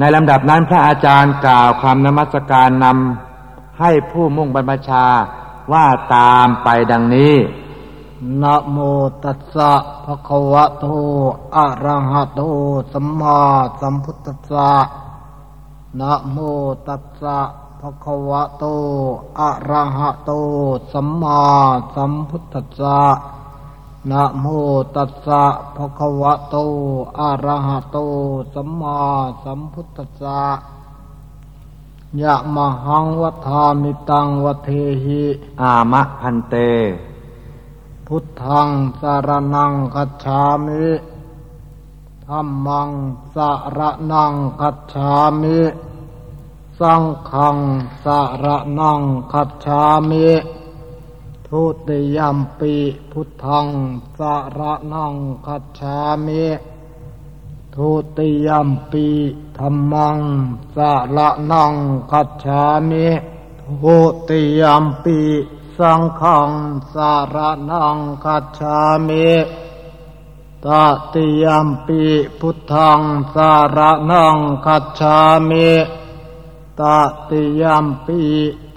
ในลำดับนั้นพระอาจารย์กล่าวคำนมัสการนำให้ผู้มุ่งบรรพชาว่าตามไปดังนี้นะโมตัสสะภะคะวะโตอะระหะโตสัมมาสัมพุทธัสสะนะโมตัสสะภะคะวะโตอะระหะโตสัมมาสัมพุทธัสสะ นะโมตัสสะภะคะวะโต อะระหะโต สัมมาสัมพุทธัสสะยะมหังวัฏามิตังวะเทหิ อามะพันเต พุทธังสารนังคัจฉามิธรรมังสารนังคัจฉามิ สังฆังสารนังคัจฉามิ ทุติยัมปิพุทธังสารนังคัจฉามิทุติยัมปิธรรมังสารนังคัจฉามิทุติยัมปิสังฆังสารนังคัจฉามิตติยัมปิพุทธังสารนังคัจฉามิตติยัมปิ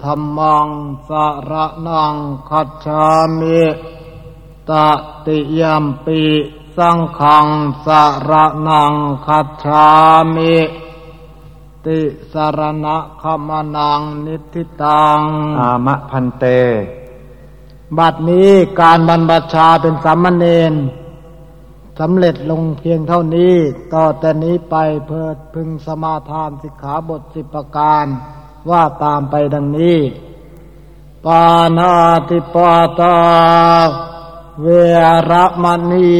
ธรรมังสารนังคัจฉามิตติยัมปิสังฆังสารนังคัจฉามิติสารณะขมานังนิทิตัง อามะพันเต บัดนี้การบรรพชาเป็นสามเณรสำเร็จลงเพียงเท่านี้ ต่อแต่นี้ไปเพื่อพึงสมาทานสิกขาบทสิบประการ ว่าตามไปดังนี้ ปานาติปาตา เวรมณี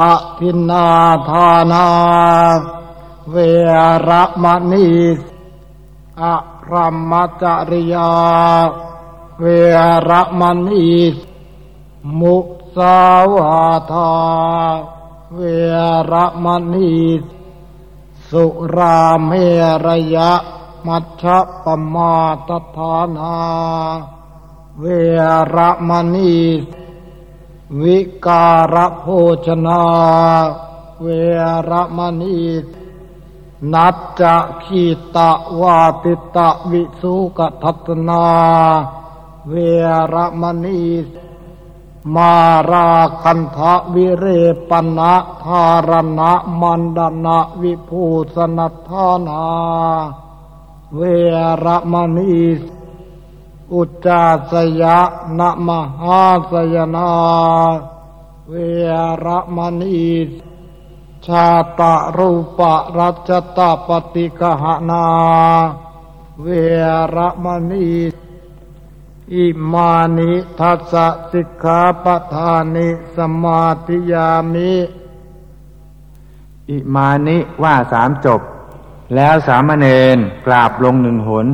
อภินาทานา เวรมณีอะรัมมจริยา เวรมณีมุสาวาทา เวรมณีสุราเมรยะ มัชฌปปมาตฐานา เวรมณีวิการโภชนา เวรมณีนัจจะขีตะวาติตะวิสุกทัตนา เวรมณีมาราคันทะวิเรปนะธารณะมันดนะวิภูสนัทานา เวรมณีอุจจาสยะนะมหาสยนา เวรมณีชาตะรูปะรัชตาปฏิกหนา เวรมณีอิมานิทัสสิกขาปทานิสมาธิยามิ อิมานิว่าสามจบ แล้วสามเณรกราบลงหนึ่งหน